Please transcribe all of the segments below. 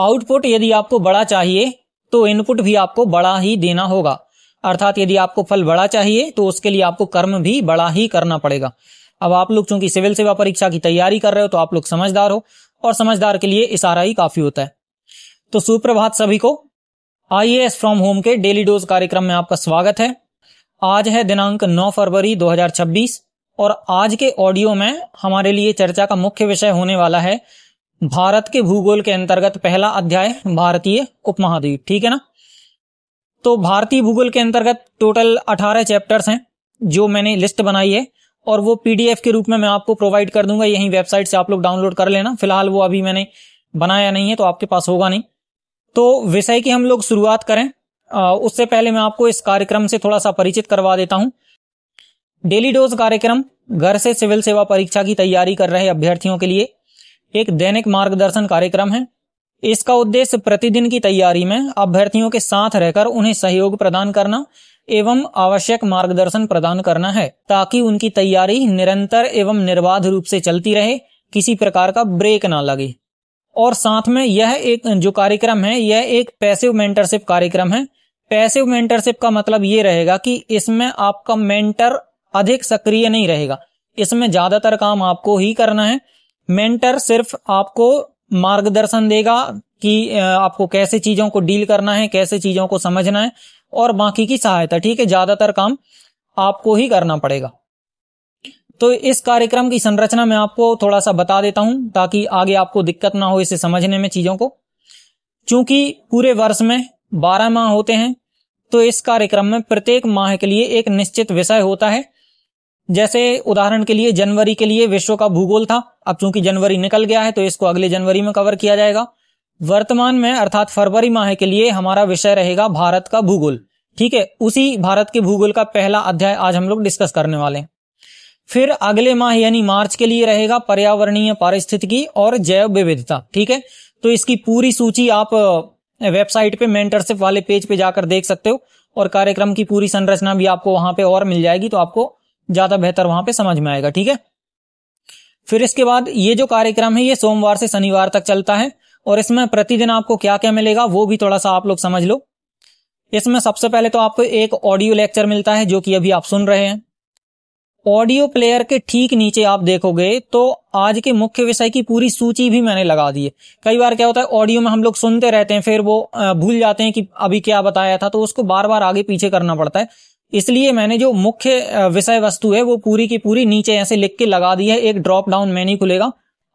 Output यदि आपको बड़ा चाहिए तो इनपुट भी आपको बड़ा ही देना होगा। अर्थात यदि आपको फल बड़ा चाहिए तो उसके लिए आपको कर्म भी बड़ा ही करना पड़ेगा। अब आप लोग चूँकि सिविल सेवा परीक्षा की तैयारी कर रहे हो तो आप लोग समझदार हो, और समझदार के लिए इशारा ही काफ़ी होता है। तो सुप्रभात सभी को। आईएएस फ्रॉम होम के डेली डोज कार्यक्रम में आपका स्वागत है। आज है दिनांक 9 फरवरी 2026 और आज के ऑडियो में हमारे लिए चर्चा का मुख्य विषय होने वाला है भारत के भूगोल के अंतर्गत पहला अध्याय भारतीय उपमहाद्वीप, ठीक है ना? तो भारतीय भूगोल के अंतर्गत टोटल 18 चैप्टर्स हैं, जो मैंने लिस्ट बनाई है, और वो पीडीएफ के रूप में मैं आपको प्रोवाइड कर दूँगा, यही वेबसाइट से आप लोग डाउनलोड कर लेना। फ़िलहाल वो अभी मैंने बनाया नहीं है तो आपके पास होगा नहीं। तो विषय की हम लोग शुरुआत करें। उससे पहले मैं आपको इस कार्यक्रम से थोड़ा सा परिचित करवा देता हूँ। डेली डोज कार्यक्रम, घर से सिविल सेवा परीक्षा की तैयारी कर रहे अभ्यर्थियों के लिए एक दैनिक मार्गदर्शन कार्यक्रम है। इसका उद्देश्य प्रतिदिन की तैयारी में अभ्यर्थियों के साथ रहकर उन्हें सहयोग प्रदान करना एवं आवश्यक मार्गदर्शन प्रदान करना है, ताकि उनकी तैयारी निरंतर एवं निर्बाध रूप से चलती रहे, किसी प्रकार का ब्रेक ना लगे। और साथ में यह एक जो कार्यक्रम है, यह एक पैसिव मेंटरशिप कार्यक्रम है। पैसिव मेंटरशिप का मतलब ये रहेगा कि इसमें आपका मेंटर अधिक सक्रिय नहीं रहेगा। इसमें ज़्यादातर काम आपको ही करना है मेंटर सिर्फ़ आपको मार्गदर्शन देगा कि आपको कैसे चीज़ों को डील करना है, कैसे चीज़ों को समझना है, और बाकी की सहायता, ठीक है? ज़्यादातर काम आपको ही करना पड़ेगा। तो इस कार्यक्रम की संरचना मैं आपको थोड़ा सा बता देता हूँ, ताकि आगे आपको दिक्कत ना हो इसे समझने में चीज़ों को। चूँकि पूरे वर्ष में बारह माह होते हैं तो इस कार्यक्रम में प्रत्येक माह के लिए एक निश्चित विषय होता है जैसे उदाहरण के लिए जनवरी के लिए विश्व का भूगोल था, अब चूँकि जनवरी निकल गया है तो इसको अगले जनवरी में कवर किया जाएगा। वर्तमान में, अर्थात फरवरी माह के लिए हमारा विषय रहेगा भारत का भूगोल। ठीक है, उसी भारत के भूगोल का पहला अध्याय आज हम लोग डिस्कस करने वाले हैं। फिर अगले माह, यानी मार्च के लिए रहेगा पर्यावरणीय पारिस्थितिकी और जैव विविधता। ठीक है तो इसकी पूरी सूची आप वेबसाइट पे, मेंटरशिप वाले पेज पे जाकर देख सकते हो, और कार्यक्रम की पूरी संरचना भी आपको वहाँ पे और मिल जाएगी तो आपको ज़्यादा बेहतर वहाँ पे समझ में आएगा, ठीक है? फिर इसके बाद ये जो कार्यक्रम है, ये सोमवार से शनिवार तक चलता है, और इसमें प्रतिदिन आपको क्या क्या मिलेगा, वो भी थोड़ा सा आप लोग समझ लो। इसमें सबसे पहले तो आपको एक ऑडियो लेक्चर मिलता है, जो कि अभी आप सुन रहे हैं। ऑडियो प्लेयर के ठीक नीचे आप देखोगे तो आज के मुख्य विषय की पूरी सूची भी मैंने लगा दी है। कई बार क्या होता है, ऑडियो में हम लोग सुनते रहते हैं, फिर वो भूल जाते हैं कि अभी क्या बताया था तो उसको बार बार आगे पीछे करना पड़ता है। इसलिए मैंने जो मुख्य विषय वस्तु है, वो पूरी की पूरी नीचे ऐसे लिख के लगा दी है। एक ड्रॉप डाउन मेन्यू खुलेगा।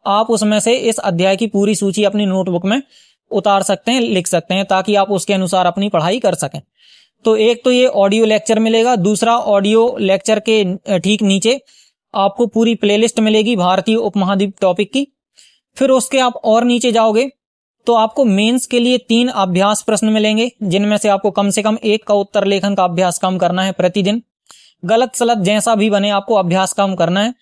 आप उसमें से इस अध्याय की पूरी सूची अपनी नोटबुक में उतार सकते हैं, लिख सकते हैं, ताकि आप उसके अनुसार अपनी पढ़ाई कर सकें। तो एक तो ये ऑडियो लेक्चर मिलेगा। दूसरा ऑडियो लेक्चर के ठीक नीचे आपको पूरी प्लेलिस्ट मिलेगी, भारतीय उपमहाद्वीप टॉपिक की। फिर उसके आप और नीचे जाओगे। तो आपको मेंस के लिए तीन अभ्यास प्रश्न मिलेंगे, जिनमें से आपको कम से कम एक का उत्तर लेखन का अभ्यास कम करना है प्रतिदिन। गलत सलत जैसा भी बने, आपको अभ्यास काम करना है।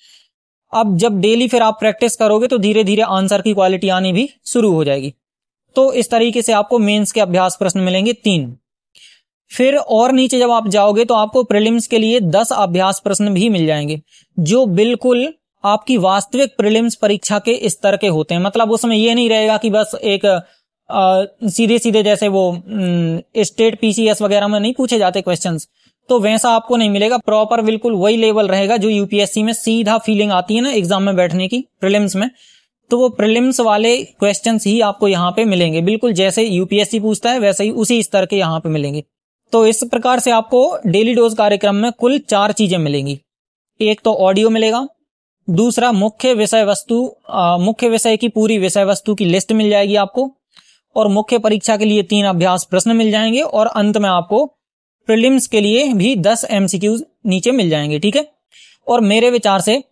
अब जब डेली फिर आप प्रैक्टिस करोगे तो धीरे धीरे आंसर की क्वालिटी आनी भी शुरू हो जाएगी। तो इस तरीके से आपको मेंस के अभ्यास प्रश्न मिलेंगे तीन। फिर और नीचे जब आप जाओगे तो आपको प्रिलिम्स के लिए दस अभ्यास प्रश्न भी मिल जाएँगे, जो बिल्कुल आपकी वास्तविक प्रिलिम्स परीक्षा के स्तर के होते हैं। मतलब उसमें ये नहीं रहेगा कि बस एक आ, सीधे सीधे जैसे वो स्टेट पीसीएस वगैरह में नहीं पूछे जाते क्वेश्चंस तो वैसा आपको नहीं मिलेगा। प्रॉपर बिल्कुल वही लेवल रहेगा जो यूपीएससी में सीधा फीलिंग आती है ना एग्ज़ाम में बैठने की प्रिलिम्स में। तो वो प्रिलिम्स वाले क्वेश्चंस ही आपको यहाँ पे मिलेंगे। बिल्कुल जैसे यूपीएससी पूछता है वैसे ही उसी स्तर के यहाँ पे मिलेंगे। तो इस प्रकार से आपको डेली डोज कार्यक्रम में कुल चार चीज़ें मिलेंगी। एक तो ऑडियो मिलेगा दूसरा मुख्य विषय वस्तु मुख्य विषय की पूरी विषय वस्तु की लिस्ट मिल जाएगी आपको, और मुख्य परीक्षा के लिए तीन अभ्यास प्रश्न मिल जाएँगे, और अंत में आपको प्रिलिम्स के लिए भी दस एमसीक्यूज नीचे मिल जाएँगे, ठीक है? और मेरे विचार से,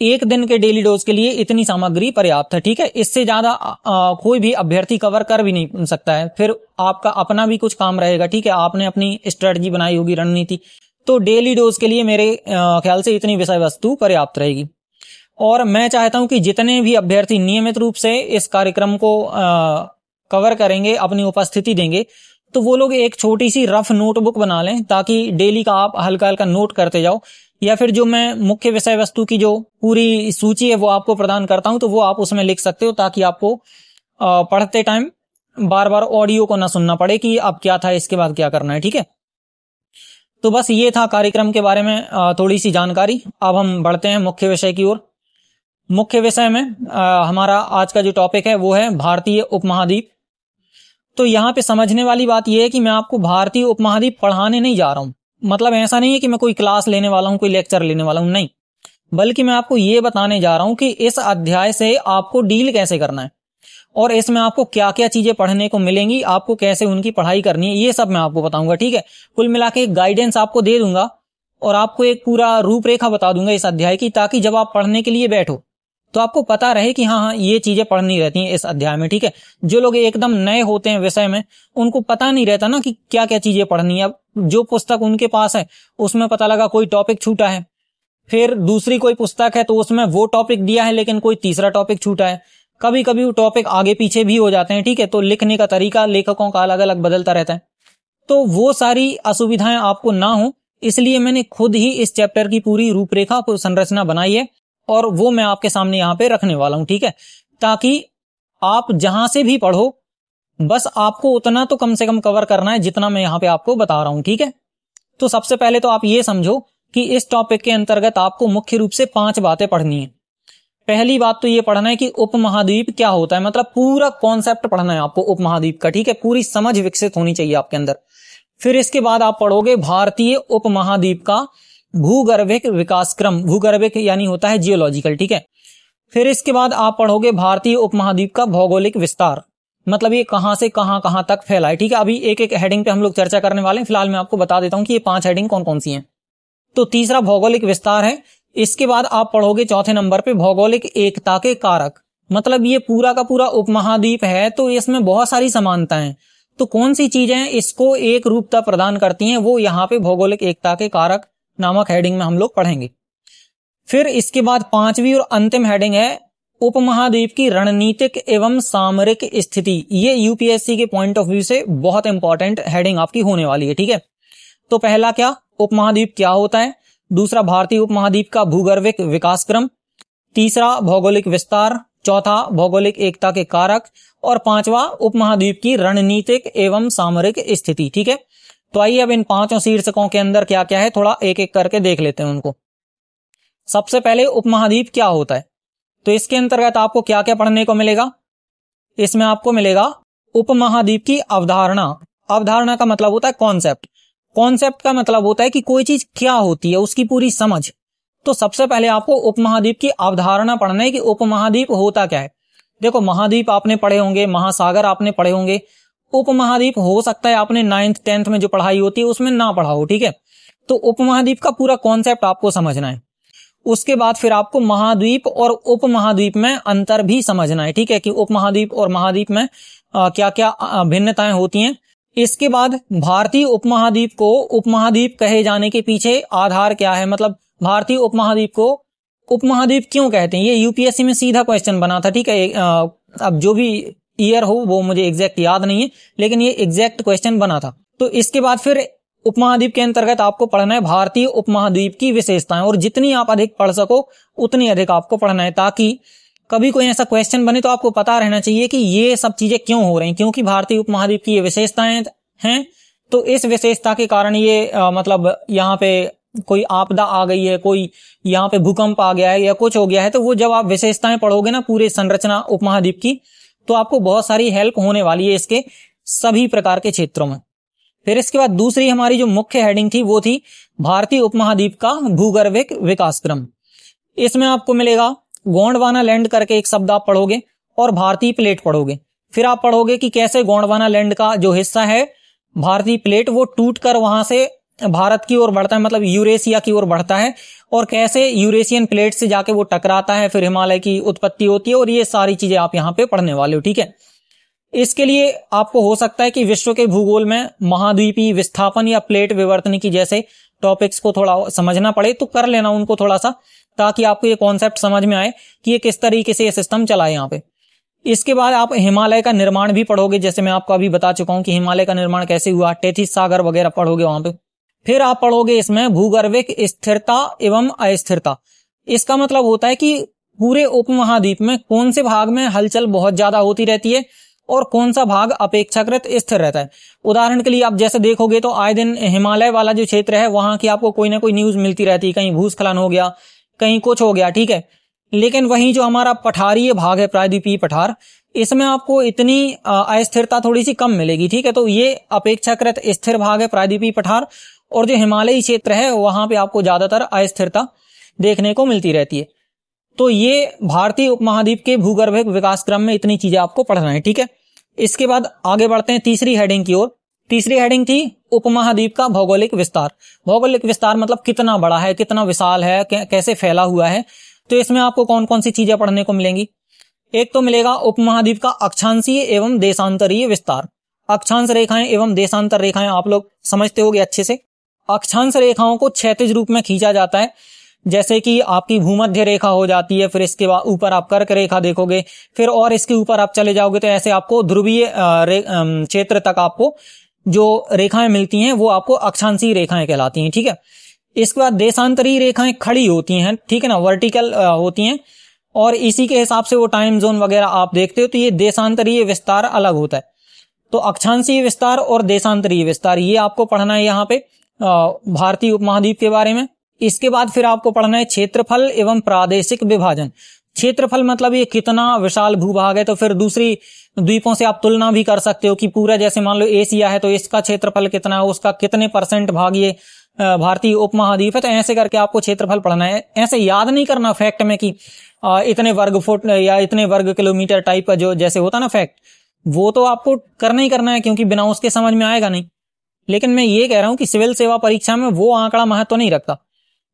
एक दिन के डेली डोज के लिए इतनी सामग्री पर्याप्त है, ठीक है? इससे ज़्यादा कोई भी अभ्यर्थी कवर कर भी नहीं सकता है। फिर आपका अपना भी कुछ काम रहेगा, ठीक है? आपने अपनी स्ट्रेटजी बनाई होगी, रणनीति। तो डेली डोज के लिए मेरे ख्याल से इतनी विषय वस्तु पर्याप्त रहेगी। और मैं चाहता हूँ कि जितने भी अभ्यर्थी नियमित रूप से इस कार्यक्रम को आ, कवर करेंगे अपनी उपस्थिति देंगे तो वो लोग एक छोटी सी रफ नोटबुक बना लें ताकि डेली का आप हल्का हल्का नोट करते जाओ। या फिर जो मैं मुख्य विषय वस्तु की जो पूरी सूची है वो आपको प्रदान करता हूँ तो वो आप उसमें लिख सकते हो ताकि आपको पढ़ते टाइम बार बार ऑडियो को ना सुनना पड़े कि अब क्या था इसके बाद क्या करना है ठीक है? तो बस ये था कार्यक्रम के बारे में थोड़ी सी जानकारी। अब हम बढ़ते हैं मुख्य विषय की ओर। मुख्य विषय में आ, हमारा आज का जो टॉपिक है वो है भारतीय उपमहाद्वीप। तो यहाँ पे समझने वाली बात यह है कि मैं आपको भारतीय उपमहाद्वीप पढ़ाने नहीं जा रहा हूँ। मतलब ऐसा नहीं है कि मैं कोई क्लास लेने वाला हूँ कोई लेक्चर लेने वाला हूँ नहीं। बल्कि मैं आपको ये बताने जा रहा हूँ कि इस अध्याय से आपको डील कैसे करना है और इसमें आपको क्या क्या चीज़ें पढ़ने को मिलेंगी आपको कैसे उनकी पढ़ाई करनी है ये सब मैं आपको बताऊँगा ठीक है? कुल मिला के गाइडेंस आपको दे दूँगा और आपको एक पूरा रूपरेखा बता दूँगा इस अध्याय की ताकि जब आप पढ़ने के लिए बैठो तो आपको पता रहे कि हाँ हाँ ये चीज़ें पढ़नी रहती हैं इस अध्याय में, ठीक है? जो लोग एकदम नए होते हैं विषय में, उनको पता नहीं रहता ना कि क्या क्या चीज़ें पढ़नी है। अब जो पुस्तक उनके पास है, उसमें पता लगा कोई टॉपिक छूटा है। फिर दूसरी कोई पुस्तक है तो उसमें वो टॉपिक दिया है, लेकिन कोई तीसरा टॉपिक छूटा है। कभी कभी वो टॉपिक आगे पीछे भी हो जाते हैं, ठीक है? तो लिखने का तरीका, लेखकों का अलग अलग बदलता रहता है। तो वो सारी असुविधाएँ आपको ना हो, इसलिए मैंने खुद ही इस चैप्टर की पूरी रूपरेखा संरचना बनाई है। और वो मैं आपके सामने यहाँ पे रखने वाला हूँ, ठीक है? ताकि आप जहाँ से भी पढ़ो, बस आपको उतना तो कम से कम कवर करना है जितना मैं यहाँ पे आपको बता रहा हूँ, ठीक है? तो सबसे पहले तो आप ये समझो कि इस टॉपिक के अंतर्गत आपको मुख्य रूप से पाँच बातें पढ़नी है। पहली बात तो ये पढ़ना है कि उपमहाद्वीप क्या होता है मतलब पूरा कॉन्सेप्ट पढ़ना है आपको उपमहाद्वीप का, ठीक है? पूरी समझ विकसित होनी चाहिए आपके अंदर। फिर इसके बाद आप पढ़ोगे भारतीय उपमहाद्वीप का भूगर्भिक विकास क्रम भूगर्भिक यानी होता है जियोलॉजिकल ठीक है? फिर इसके बाद आप पढ़ोगे भारतीय उपमहाद्वीप का भौगोलिक विस्तार। मतलब ये कहाँ से कहाँ कहाँ तक फैला है, ठीक है? अभी एक एक हेडिंग पे हम लोग चर्चा करने वाले हैं। फ़िलहाल मैं आपको बता देता हूँ कि ये पाँच हेडिंग कौन कौन सी हैं। तो तीसरा भौगोलिक विस्तार है। इसके बाद आप पढ़ोगे चौथे नंबर पे भौगोलिक एकता के कारक। मतलब ये पूरा का पूरा उपमहाद्वीप है तो इसमें बहुत सारी समानताएँ तो कौन सी चीज़ें इसको एक रूपता प्रदान करती हैं, वो यहाँ पे भौगोलिक एकता के कारक नामक हेडिंग में हम लोग पढ़ेंगे। फिर इसके बाद पांचवी और अंतिम हेडिंग है, उपमहाद्वीप की रणनीतिक एवं सामरिक स्थिति। ये यूपीएससी के पॉइंट ऑफ़ व्यू से बहुत इंपॉर्टेंट हेडिंग आपकी होने वाली है, ठीक है? तो पहला क्या? उपमहाद्वीप क्या होता है? दूसरा भारतीय उपमहाद्वीप का भूगर्भिक विकास क्रम। तीसरा भौगोलिक विस्तार। चौथा भौगोलिक एकता के कारक। और पांचवा उपमहाद्वीप की रणनीतिक एवं सामरिक स्थिति, ठीक है? तो आइए अब इन पाँचों शीर्षकों के अंदर क्या क्या है, थोड़ा एक एक करके देख लेते हैं उनको। सबसे पहले उपमहाद्वीप क्या होता है? तो इसके अंतर्गत आपको क्या क्या पढ़ने को मिलेगा? इसमें आपको मिलेगा उपमहाद्वीप की अवधारणा। अवधारणा का मतलब होता है कॉन्सेप्ट कॉन्सेप्ट का मतलब होता है कि कोई चीज़ क्या होती है, उसकी पूरी समझ। तो सबसे पहले आपको उपमहाद्वीप की अवधारणा पढ़ना है कि उपमहाद्वीप होता क्या है। देखो, महाद्वीप आपने पढ़े होंगे, महासागर आपने पढ़े होंगे उपमहाद्वीप हो सकता है आपने नाइन्थ टेंथ में जो पढ़ाई होती है उसमें ना पढ़ा हो ठीक है? तो उपमहाद्वीप का पूरा कॉन्सेप्ट आपको समझना है। उसके बाद फिर आपको महाद्वीप और उपमहाद्वीप में अंतर भी समझना है ठीक है? कि उपमहाद्वीप और महाद्वीप में आ, क्या क्या भिन्नताएँ होती हैं। इसके बाद भारतीय उपमहाद्वीप को उपमहाद्वीप कहे जाने के पीछे आधार क्या है? मतलब भारतीय उपमहाद्वीप को उपमहाद्वीप क्यों कहते हैं? ये यूपीएससी में सीधा क्वेश्चन बना था ठीक है? अब जो भी ईयर हो वो मुझे एग्जैक्ट याद नहीं है लेकिन ये एग्जैक्ट क्वेश्चन बना था। तो इसके बाद फिर उपमहाद्वीप के अंतर्गत आपको पढ़ना है भारतीय उपमहाद्वीप की विशेषताएँ और जितनी आप अधिक पढ़ सको उतनी अधिक आपको पढ़ना है ताकि कभी कोई ऐसा क्वेश्चन बने तो आपको पता रहना चाहिए कि ये सब चीज़ें क्यों हो रही क्योंकि भारतीय उपमहाद्वीप की ये विशेषताएँ हैं। तो इस विशेषता के कारण ये आ, मतलब यहाँ पे कोई आपदा आ गई है कोई यहाँ पे भूकंप आ गया है या कुछ हो गया है तो वो जब आप विशेषताएँ पढ़ोगे ना पूरे संरचना उपमहाद्वीप की तो आपको बहुत सारी हेल्प होने वाली है इसके सभी प्रकार के क्षेत्रों में। फिर इसके बाद दूसरी हमारी जो मुख्य हेडिंग थी, वो थी भारतीय उपमहाद्वीप का भूगर्भिक विकास क्रम इसमें आपको मिलेगा गोंडवाना लैंड करके एक शब्द आप पढ़ोगे और भारतीय प्लेट पढ़ोगे। फिर आप पढ़ोगे कि कैसे गोंडवाना लैंड का जो हिस्सा है, भारतीय प्लेट वो टूट कर वहाँ से भारत की ओर बढ़ता है मतलब यूरेशिया की ओर बढ़ता है। और कैसे यूरेशियन प्लेट से जाके वो टकराता है, फिर हिमालय की उत्पत्ति होती है और ये सारी चीज़ें आप यहाँ पे पढ़ने वाले हो, ठीक है? इसके लिए आपको हो सकता है कि विश्व के भूगोल में महाद्वीपी विस्थापन या प्लेट विवर्तन की जैसे टॉपिक्स को थोड़ा समझना पड़े तो कर लेना उनको थोड़ा सा ताकि आपको ये कॉन्सेप्ट समझ में आए कि ये किस तरीके से ये सिस्टम चला है यहाँ पे। इसके बाद आप हिमालय का निर्माण भी पढ़ोगे, जैसे मैं आपको अभी बता चुका हूँ कि हिमालय का निर्माण कैसे हुआ टेथिस सागर वगैरह पढ़ोगे वहाँ पे। फिर आप पढ़ोगे इसमें भूगर्भिक स्थिरता एवं अस्थिरता। इसका मतलब होता है कि पूरे उपमहाद्वीप में कौन से भाग में हलचल बहुत ज़्यादा होती रहती है और कौन सा भाग अपेक्षाकृत स्थिर रहता है। उदाहरण के लिए आप जैसे देखोगे तो आए दिन हिमालय वाला जो क्षेत्र है, वहाँ की आपको कोई ना कोई न्यूज़ मिलती रहती है, कहीं भूस्खलन हो गया, कहीं कुछ हो गया, ठीक है? लेकिन वहीं जो हमारा पठारीय भाग है, प्रायद्वीपीय पठार, इसमें आपको इतनी अस्थिरता थोड़ी सी कम मिलेगी, ठीक है? तो ये अपेक्षाकृत स्थिर भाग है प्रायद्वीपीय पठार और जो हिमालयी क्षेत्र है, वहाँ पे आपको ज़्यादातर अस्थिरता देखने को मिलती रहती है। तो ये भारतीय उपमहाद्वीप के भूगर्भिक विकास क्रम में इतनी चीज़ें आपको पढ़ना है, ठीक है? इसके बाद आगे बढ़ते हैं, तीसरी हेडिंग की ओर। तीसरी हेडिंग थी उपमहाद्वीप का भौगोलिक विस्तार। भौगोलिक विस्तार मतलब कितना बड़ा है, कितना विशाल है कैसे फैला हुआ है? तो इसमें आपको कौन कौन सी चीज़ें पढ़ने को मिलेंगी? एक तो मिलेगा उपमहाद्वीप का अक्षांशीय एवं देशांतरीय विस्तार। अक्षांश रेखाएँ एवं देशांतर रेखाएँ आप लोग समझते होगे अच्छे से। अक्षांश रेखाओं को क्षैतिज रूप में खींचा जाता है। जैसे कि आपकी भूमध्य रेखा हो जाती है, फिर इसके बाद ऊपर आप कर्क रेखा देखोगे, फिर और इसके ऊपर आप चले जाओगे तो ऐसे आपको ध्रुवीय क्षेत्र तक आपको जो रेखाएँ मिलती हैं, वो आपको अक्षांशीय रेखाएँ कहलाती हैं, ठीक है? इसके बाद देशांतरीय रेखाएँ खड़ी होती हैं, ठीक है ना? वर्टिकल होती हैं, और इसी के हिसाब से वो टाइम जोन वगैरह आप देखते हो तो ये देशांतरीय विस्तार अलग होता है। तो अक्षांशीय विस्तार और देशांतरीय विस्तार, ये आपको पढ़ना है यहाँ पे। भारतीय उपमहाद्वीप के बारे में। इसके बाद फिर आपको पढ़ना है क्षेत्रफल एवं प्रादेशिक विभाजन। क्षेत्रफल मतलब ये कितना विशाल भूभाग है तो फिर दूसरी द्वीपों से आप तुलना भी कर सकते हो कि पूरा जैसे मान लो एशिया है तो इसका क्षेत्रफल कितना है, उसका कितने परसेंट भाग ये भारतीय उपमहाद्वीप है। तो ऐसे करके आपको क्षेत्रफल पढ़ना है। ऐसे याद नहीं करना फैक्ट में कि इतने वर्ग फुट, या इतने वर्ग किलोमीटर टाइप का जो जैसे होता ना फैक्ट, वो तो आपको करना ही करना है, क्योंकि बिना उसके समझ में आएगा नहीं। लेकिन मैं ये कह रहा हूँ कि सिविल सेवा परीक्षा में वो आंकड़ा महत्व तो नहीं रखता।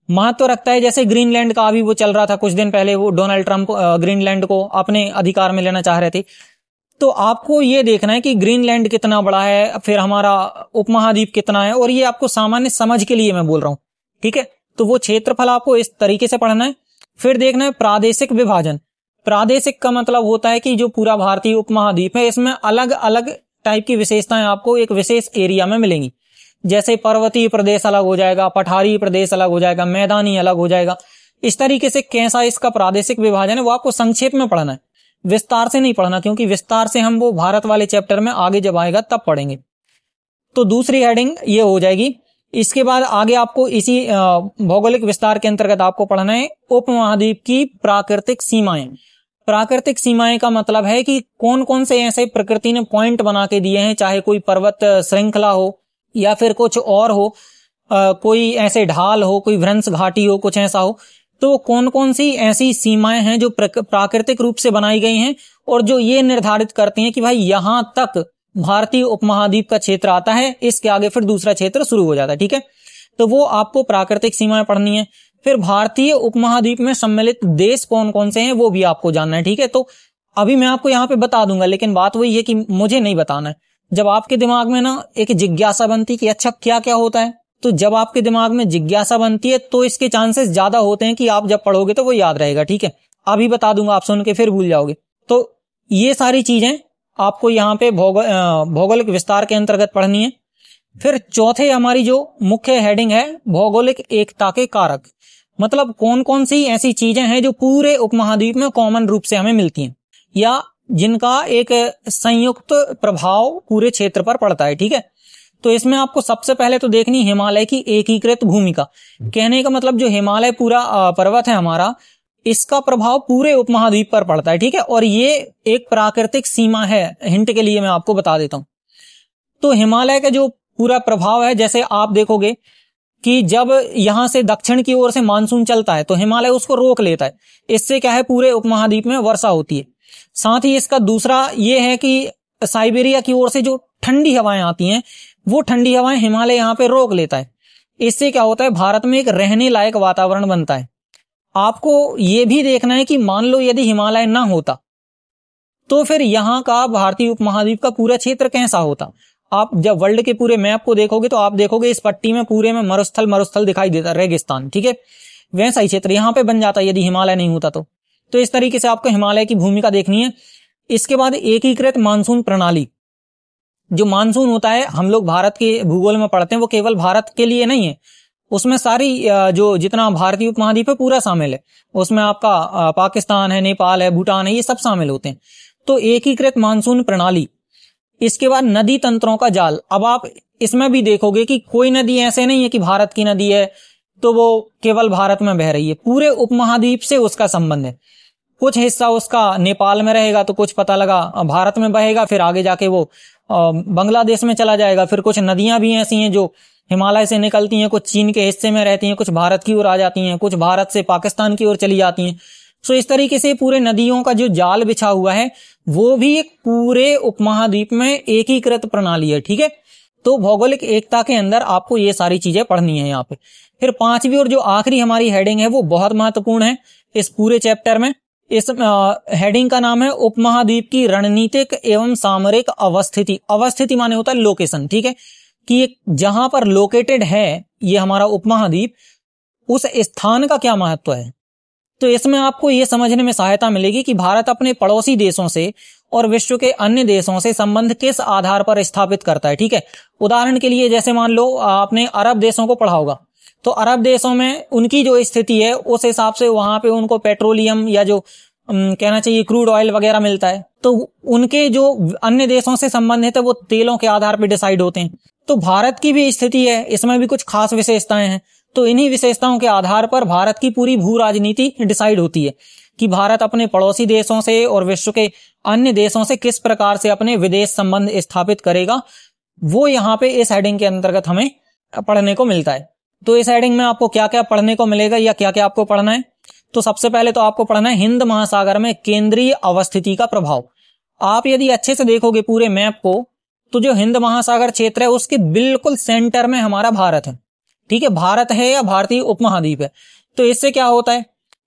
महत्व तो रखता है जैसे ग्रीनलैंड का अभी वो चल रहा था कुछ दिन पहले, वो डोनाल्ड ट्रंप ग्रीनलैंड को अपने अधिकार में लेना चाह रहे थे। तो आपको ये देखना है कि ग्रीनलैंड कितना बड़ा है, फिर हमारा उपमहाद्वीप कितना है, और ये आपको सामान्य समझ के लिए मैं बोल रहा हूँ, ठीक है? तो वो क्षेत्रफल आपको इस तरीके से पढ़ना है। फिर देखना है प्रादेशिक विभाजन। प्रादेशिक का मतलब होता है कि जो पूरा भारतीय उपमहाद्वीप है, इसमें अलग अलग टाइप की विशेषताएँ आपको एक विशेष एरिया में मिलेंगी। जैसे पर्वतीय प्रदेश अलग हो जाएगा, पठारी प्रदेश अलग हो जाएगा, मैदानी अलग हो जाएगा। इस तरीके से कैसा इसका प्रादेशिक विभाजन है, वो आपको संक्षेप में पढ़ना है। विस्तार से नहीं पढ़ना, क्योंकि विस्तार से हम वो भारत वाले चैप्टर में आगे जब आएगा तब पढ़ेंगे। तो दूसरी हेडिंग ये हो जाएगी। इसके बाद आगे आपको इसी भौगोलिक विस्तार के अंतर्गत आपको पढ़ना है, उपमहाद्वीप की प्राकृतिक सीमाएँ। प्राकृतिक सीमाएँ का मतलब है कि कौन कौन से ऐसे प्रकृति ने पॉइंट बना के दिए हैं चाहे कोई पर्वत श्रृंखला हो या फिर कुछ और हो आ, कोई ऐसे ढाल हो कोई भ्रंश घाटी हो कुछ ऐसा हो तो कौन कौन सी ऐसी सीमाएँ हैं जो प्राकृतिक रूप से बनाई गई हैं और जो ये निर्धारित करती हैं कि भाई यहाँ तक भारतीय उपमहाद्वीप का क्षेत्र आता है इसके आगे फिर दूसरा क्षेत्र शुरू हो जाता है ठीक है? तो वो आपको प्राकृतिक सीमाएँ पढ़नी है। फिर भारतीय उपमहाद्वीप में सम्मिलित देश कौन कौन से हैं, वो भी आपको जानना है, ठीक है? तो अभी मैं आपको यहाँ पे बता दूँगा, लेकिन बात वही है कि मुझे नहीं बताना है। जब आपके दिमाग में ना एक जिज्ञासा बनती कि अच्छा क्या क्या होता है तो जब आपके दिमाग में जिज्ञासा बनती है तो इसके चांसेस ज़्यादा होते हैं कि आप जब पढ़ोगे तो वो याद रहेगा, ठीक है? अभी बता दूँगा, आप सुन के फिर भूल जाओगे। तो ये सारी चीज़ें आपको यहाँ पे भौगोलिक विस्तार के अंतर्गत पढ़नी है। फिर चौथे हमारी जो मुख्य हेडिंग है, भौगोलिक एकता के कारक। मतलब कौन कौन सी ऐसी चीज़ें हैं जो पूरे उपमहाद्वीप में कॉमन रूप से हमें मिलती हैं? या जिनका एक संयुक्त प्रभाव पूरे क्षेत्र पर पड़ता है, ठीक है? तो इसमें आपको सबसे पहले तो देखनी हिमालय की एकीकृत भूमिका। कहने का मतलब जो हिमालय पूरा पर्वत है हमारा, इसका प्रभाव पूरे उपमहाद्वीप पर पड़ता है, ठीक है? और ये एक प्राकृतिक सीमा है, हिंट के लिए मैं आपको बता देता हूँ। तो हिमालय का जो पूरा प्रभाव है, जैसे आप देखोगे कि जब यहाँ से दक्षिण की ओर से मानसून चलता है तो हिमालय उसको रोक लेता है। इससे क्या है, पूरे उपमहाद्वीप में वर्षा होती है। साथ ही इसका दूसरा ये है कि साइबेरिया की ओर से जो ठंडी हवाएँ आती हैं, वो ठंडी हवाएँ हिमालय यहाँ पे रोक लेता है। इससे क्या होता है, भारत में एक रहने लायक वातावरण बनता है। आपको ये भी देखना है कि मान लो यदि हिमालय ना होता तो फिर यहाँ का भारतीय उपमहाद्वीप का पूरा क्षेत्र कैसा होता? आप जब वर्ल्ड के पूरे मैप को देखोगे तो आप देखोगे इस पट्टी में पूरे में मरुस्थल मरुस्थल दिखाई देता रेगिस्तान, ठीक है? वैसा ही क्षेत्र यहाँ पे बन जाता यदि हिमालय नहीं होता तो। तो इस तरीके से आपको हिमालय की भूमिका देखनी है। इसके बाद एकीकृत मानसून प्रणाली। जो मानसून होता है, हम लोग भारत के भूगोल में पढ़ते हैं, वो केवल भारत के लिए नहीं है। उसमें सारी जो जितना भारतीय उपमहाद्वीप है, पूरा शामिल है। उसमें आपका पाकिस्तान है, नेपाल है, भूटान है, ये सब शामिल होते हैं। तो एकीकृत मानसून प्रणाली। इसके बाद नदी तंत्रों का जाल। अब आप इसमें भी देखोगे कि कोई नदी ऐसे नहीं है कि भारत की नदी है तो वो केवल भारत में बह रही है। पूरे उपमहाद्वीप से उसका संबंध है। कुछ हिस्सा उसका नेपाल में रहेगा तो कुछ पता लगा भारत में बहेगा, फिर आगे जाके वो बांग्लादेश में चला जाएगा। फिर कुछ नदियाँ भी ऐसी हैं जो हिमालय से निकलती हैं, कुछ चीन के हिस्से में रहती हैं, कुछ भारत की ओर आ जाती हैं, कुछ भारत से पाकिस्तान की ओर चली जाती हैं। सो इस तरीके से पूरे नदियों का जो जाल बिछा हुआ है वो भी एक पूरे उपमहाद्वीप में एकीकृत प्रणाली है, ठीक है? तो भौगोलिक एकता के अंदर आपको ये सारी चीज़ें पढ़नी है यहाँ पे। फिर पांचवी और जो आखिरी हमारी हेडिंग है, वो बहुत महत्वपूर्ण है इस पूरे चैप्टर में। इस हेडिंग का नाम है उपमहाद्वीप की रणनीतिक एवं सामरिक अवस्थिति। अवस्थिति माने होता है लोकेशन ठीक है? कि जहाँ पर लोकेटेड है ये हमारा उपमहाद्वीप, उस स्थान का क्या महत्व है? तो इसमें आपको ये समझने में सहायता मिलेगी कि भारत अपने पड़ोसी देशों से और विश्व के अन्य देशों से संबंध किस आधार पर स्थापित करता है, ठीक है? उदाहरण के लिए जैसे मान लो, आपने अरब देशों को पढ़ा होगा। तो अरब देशों में उनकी जो स्थिति है, उस हिसाब से वहाँ पे उनको पेट्रोलियम या जो कहना चाहिए क्रूड ऑयल वगैरह मिलता है। तो उनके जो अन्य देशों से संबंधित है, वो तेलों के आधार पर डिसाइड होते हैं। तो भारत की भी स्थिति है, इसमें भी कुछ खास विशेषताएँ हैं। तो इन्हीं विशेषताओं के आधार पर भारत की पूरी भू राजनीति डिसाइड होती है कि भारत अपने पड़ोसी देशों से और विश्व के अन्य देशों से किस प्रकार से अपने विदेश संबंध स्थापित करेगा, वो यहाँ पे इस हेडिंग के अंतर्गत हमें पढ़ने को मिलता है। तो इस हेडिंग में आपको क्या क्या पढ़ने को मिलेगा या क्या क्या आपको पढ़ना है? तो सबसे पहले तो आपको पढ़ना है हिंद महासागर में केंद्रीय अवस्थिति का प्रभाव। आप यदि अच्छे से देखोगे पूरे मैप को तो जो हिंद महासागर क्षेत्र है उसके बिल्कुल सेंटर में हमारा भारत है। ठीक है, भारत है या भारतीय उपमहाद्वीप है? तो इससे क्या होता है?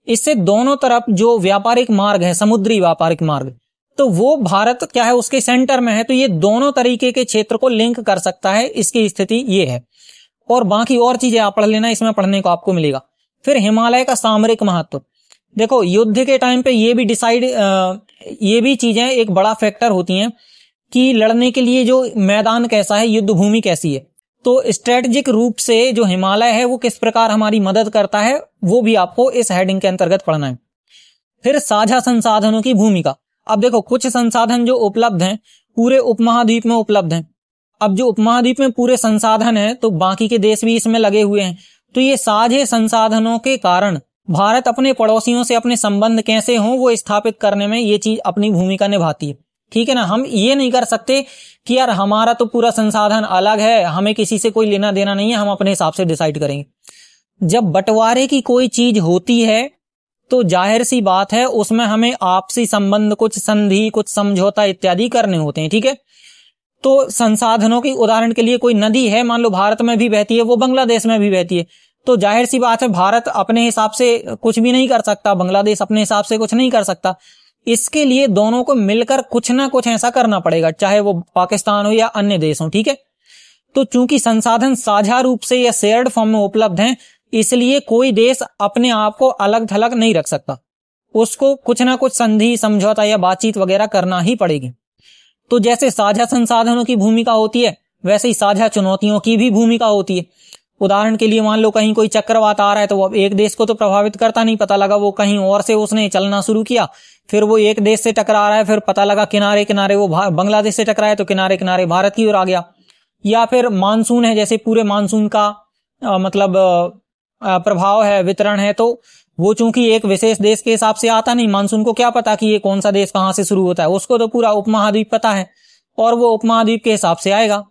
इससे दोनों तरफ़ जो व्यापारिक मार्ग है, समुद्री व्यापारिक मार्ग तो वो भारत क्या है, उसके सेंटर में है तो ये दोनों तरीके के क्षेत्र को लिंक कर सकता है, इसकी स्थिति ये है। और बाकी और चीज़ें आप पढ़ लेना, इसमें पढ़ने को आपको मिलेगा। फिर हिमालय का सामरिक महत्व। देखो, युद्ध के टाइम पे ये भी डिसाइड ये भी चीज़ें एक बड़ा फैक्टर होती हैं कि लड़ने के लिए जो मैदान कैसा है युद्ध भूमि कैसी है। तो स्ट्रेटेजिक रूप से जो हिमालय है, वो किस प्रकार हमारी मदद करता है, वो भी आपको इस हेडिंग के अंतर्गत पढ़ना है। फिर साझा संसाधनों की भूमिका। अब देखो, कुछ संसाधन जो उपलब्ध हैं, पूरे उपमहाद्वीप में उपलब्ध हैं। अब जो उपमहाद्वीप में पूरे संसाधन है तो बाकी के देश भी इसमें लगे हुए हैं। तो ये साझे संसाधनों के कारण भारत अपने पड़ोसियों से अपने संबंध कैसे हों, वो स्थापित करने में ये चीज़ अपनी भूमिका निभाती है। ठीक है ना? हम ये नहीं कर सकते कि यार हमारा तो पूरा संसाधन अलग है, हमें किसी से कोई लेना देना नहीं है, हम अपने हिसाब से डिसाइड करेंगे। जब बंटवारे की कोई चीज़ होती है तो ज़ाहिर सी बात है, उसमें हमें आपसी संबंध, कुछ संधि, कुछ समझौता इत्यादि करने होते हैं, ठीक है? तो संसाधनों की उदाहरण के लिए कोई नदी है, मान लो भारत में भी बहती है, वो बांग्लादेश में भी बहती है तो ज़ाहिर सी बात है, भारत अपने हिसाब से कुछ भी नहीं कर सकता, बांग्लादेश अपने हिसाब से कुछ नहीं कर सकता। इसके लिए दोनों को मिलकर कुछ ना कुछ ऐसा करना पड़ेगा, चाहे वो पाकिस्तान हो या अन्य देश हो, ठीक है? तो चूँकि संसाधन साझा रूप से या शेयर्ड फॉर्म में उपलब्ध हैं, इसलिए कोई देश अपने आप को अलग थलग नहीं रख सकता। उसको कुछ ना कुछ संधि, समझौता या बातचीत वगैरह करना ही पड़ेगी। तो जैसे साझा संसाधनों की भूमिका होती है, वैसे ही साझा चुनौतियों की भी भूमिका होती है। उदाहरण के लिए मान लो कहीं कोई चक्रवात आ रहा है तो वो एक देश को तो प्रभावित करता नहीं पता लगा वो कहीं और से उसने चलना शुरू किया। फिर वो एक देश से टकरा रहा है फिर पता लगा किनारे किनारे वो बांग्लादेश से टकराए तो किनारे किनारे भारत की ओर आ गया। या फिर मानसून है जैसे पूरे मानसून का आ, मतलब आ, प्रभाव है वितरण है तो वो चूँकि एक विशेष देश के हिसाब से आता नहीं मानसून को क्या पता कि ये कौन सा देश कहाँ से शुरू होता है उसको तो पूरा उपमहाद्वीप पता है और वो उपमहाद्वीप के हिसाब से आएगा।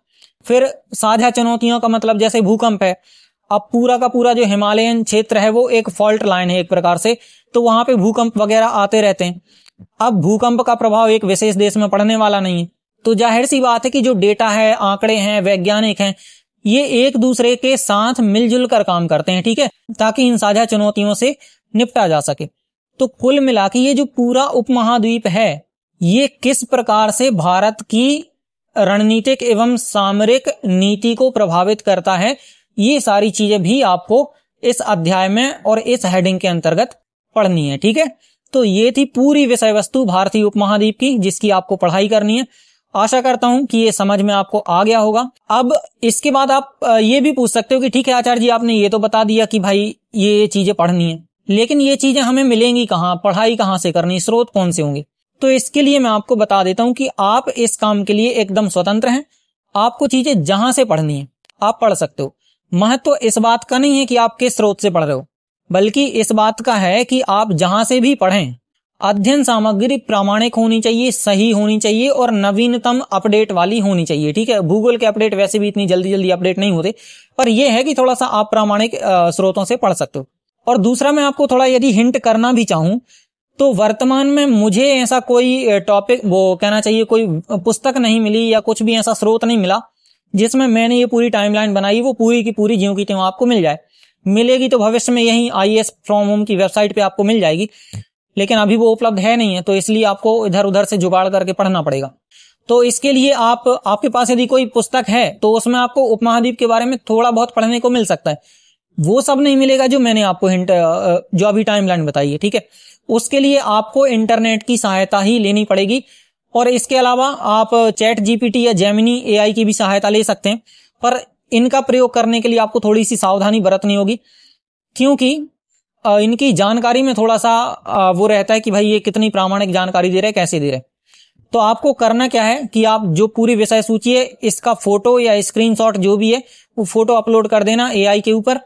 फिर साझा चुनौतियों का मतलब जैसे भूकंप है, अब पूरा का पूरा जो हिमालयन क्षेत्र है वो एक फॉल्ट लाइन है एक प्रकार से तो वहाँ पे भूकंप वगैरह आते रहते हैं। अब भूकंप का प्रभाव एक विशेष देश में पड़ने वाला नहीं है। तो ज़ाहिर सी बात है कि जो डेटा है, आंकड़े हैं, वैज्ञानिक हैं, ये एक दूसरे के साथ मिलजुल कर काम करते हैं, ठीक है? ताकि इन साझा चुनौतियों से निपटा जा सके। तो कुल मिला के ये जो पूरा उपमहाद्वीप है, ये किस प्रकार से भारत की रणनीतिक एवं सामरिक नीति को प्रभावित करता है। ये सारी चीज़ें भी आपको इस अध्याय में और इस हेडिंग के अंतर्गत पढ़नी है, ठीक है? तो ये थी पूरी विषय वस्तु भारतीय उपमहाद्वीप की, जिसकी आपको पढ़ाई करनी है। आशा करता हूँ कि ये समझ में आपको आ गया होगा। अब इसके बाद आप ये भी पूछ सकते हो कि ठीक है आचार्य जी, आपने ये तो बता दिया कि भाई ये ये चीज़ें पढ़नी है। लेकिन ये चीज़ें हमें मिलेंगी कहाँ? पढ़ाई कहाँ से करनी? स्रोत कौन से होंगे? तो इसके लिए मैं आपको बता देता हूँ कि आप इस काम के लिए एकदम स्वतंत्र हैं। आपको चीज़ें जहाँ से पढ़नी है, आप पढ़ सकते हो। महत्व इस बात का नहीं है कि आप किस स्रोत से पढ़ रहे हो, बल्कि इस बात का है कि आप जहाँ से भी पढ़ें, अध्ययन सामग्री प्रामाणिक होनी चाहिए, सही होनी चाहिए और नवीनतम अपडेट वाली होनी चाहिए, ठीक है? भूगोल के अपडेट वैसे भी इतनी जल्दी जल्दी अपडेट नहीं होते, पर यह है कि थोड़ा सा आप प्रामाणिक स्रोतों से पढ़ सकते हो। और दूसरा मैं आपको थोड़ा यदि हिंट करना भी चाहूँ तो वर्तमान में मुझे ऐसा कोई टॉपिक वो कहना चाहिए, कोई पुस्तक नहीं मिली या कुछ भी ऐसा स्रोत नहीं मिला, जिसमें मैंने ये पूरी टाइमलाइन बनाई, वो पूरी की पूरी ज्यों की त्यों आपको मिल जाए। मिलेगी तो भविष्य में यही आई एस फ्रॉम होम की वेबसाइट पे आपको मिल जाएगी। लेकिन अभी वो उपलब्ध है नहीं है तो इसलिए आपको इधर उधर से जुगाड़ करके पढ़ना पड़ेगा। तो इसके लिए आप, आपके पास यदि कोई पुस्तक है तो उसमें आपको उपमहाद्वीप के बारे में थोड़ा बहुत पढ़ने को मिल सकता है। वो सब नहीं मिलेगा जो मैंने आपको हिंट जो अभी टाइमलाइन बताई है, ठीक है? उसके लिए आपको इंटरनेट की सहायता ही लेनी पड़ेगी। और इसके अलावा आप चैट जीपीटी या जेमिनी एआई की भी सहायता ले सकते हैं। पर इनका प्रयोग करने के लिए आपको थोड़ी सी सावधानी बरतनी होगी, क्योंकि इनकी जानकारी में थोड़ा सा वो रहता है कि भाई ये कितनी प्रामाणिक जानकारी दे रहे कैसे दे रहे तो आपको करना क्या है कि आप जो पूरी विषय सूची है, इसका फ़ोटो या स्क्रीनशॉट जो भी है, वो फ़ोटो अपलोड कर देना एआई के ऊपर।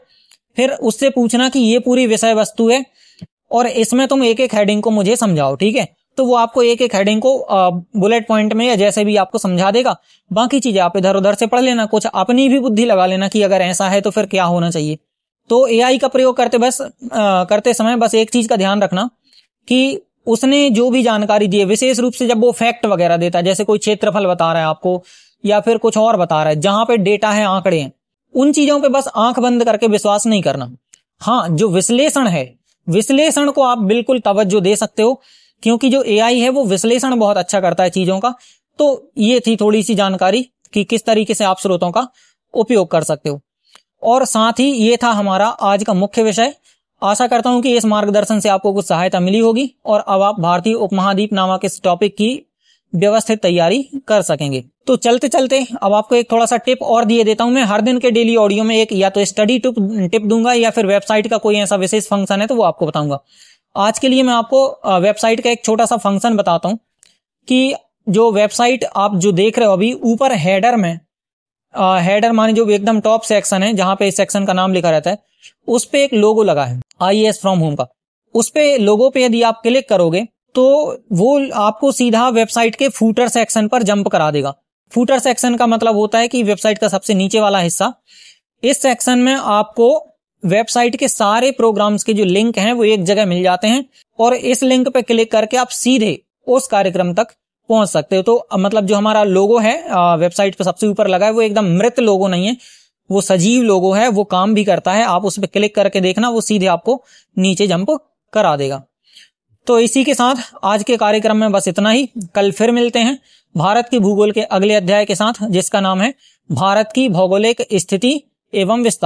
फिर उससे पूछना कि ये पूरी विषय वस्तु है और इसमें तुम एक एक हेडिंग को मुझे समझाओ ठीक है? तो वो आपको एक एक हेडिंग को बुलेट पॉइंट में या जैसे भी आपको समझा देगा। बाकी चीज़ें आप इधर उधर से पढ़ लेना कुछ अपनी भी बुद्धि लगा लेना कि अगर ऐसा है तो फिर क्या होना चाहिए। तो एआई का प्रयोग करते बस आ, करते समय बस एक चीज़ का ध्यान रखना कि उसने जो भी जानकारी दी है विशेष रूप से जब वो फैक्ट वगैरह देता है जैसे कोई क्षेत्रफल बता रहा है आपको या फिर कुछ और बता रहा है जहाँ पे डेटा है आंकड़े हैं उन चीज़ों पे बस आँख बंद करके विश्वास नहीं करना। हाँ जो विश्लेषण है विश्लेषण को आप बिल्कुल तवज्जो दे सकते हो, क्योंकि जो एआई है वो विश्लेषण बहुत अच्छा करता है चीज़ों का। तो ये थी थोड़ी सी जानकारी कि किस तरीके से आप स्रोतों का उपयोग कर सकते हो। और साथ ही ये था हमारा आज का मुख्य विषय। आशा करता हूँ कि इस मार्गदर्शन से आपको कुछ सहायता मिली होगी, और अब आप भारतीय उपमहाद्वीप नामक इस टॉपिक की व्यवस्थित तैयारी कर सकेंगे। तो चलते चलते अब आपको एक थोड़ा सा टिप और दिए देता हूँ मैं। हर दिन के डेली ऑडियो में एक या तो स्टडी टिप टिप दूँगा या फिर वेबसाइट का कोई ऐसा विशेष फ़ंक्शन है तो वो आपको बताऊँगा। आज के लिए मैं आपको वेबसाइट का एक छोटा सा फ़ंक्शन बताता हूँ कि जो वेबसाइट आप जो देख रहे हो अभी, ऊपर हेडर में हेडर माने जो एकदम टॉप सेक्शन है, जहाँ पे इस सेक्शन का नाम लिखा रहता है, उस पे एक लोगो लगा है, आई फ्रॉम होम का। उस पे लोगो पे यदि आप क्लिक करोगे तो वो आपको सीधा वेबसाइट के फूटर सेक्शन पर जंप करा देगा। फूटर सेक्शन का मतलब होता है कि वेबसाइट का सबसे नीचे वाला हिस्सा। इस सेक्शन में आपको वेबसाइट के सारे प्रोग्राम्स के जो लिंक हैं, वो एक जगह मिल जाते हैं और इस लिंक पे क्लिक करके आप सीधे उस कार्यक्रम तक पहुँच सकते हो। तो मतलब जो हमारा लोगो है वेबसाइट पर सबसे ऊपर लगा है, वो एकदम मृत लोगो नहीं है। वो सजीव लोगो है, वो काम भी करता है। आप उस पर क्लिक करके देखना, वो सीधे आपको नीचे जंप करा देगा। तो इसी के साथ आज के कार्यक्रम में बस इतना ही। कल फिर मिलते हैं भारत के भूगोल के अगले अध्याय के साथ, जिसका नाम है भारत की भौगोलिक स्थिति एवं विस्तार।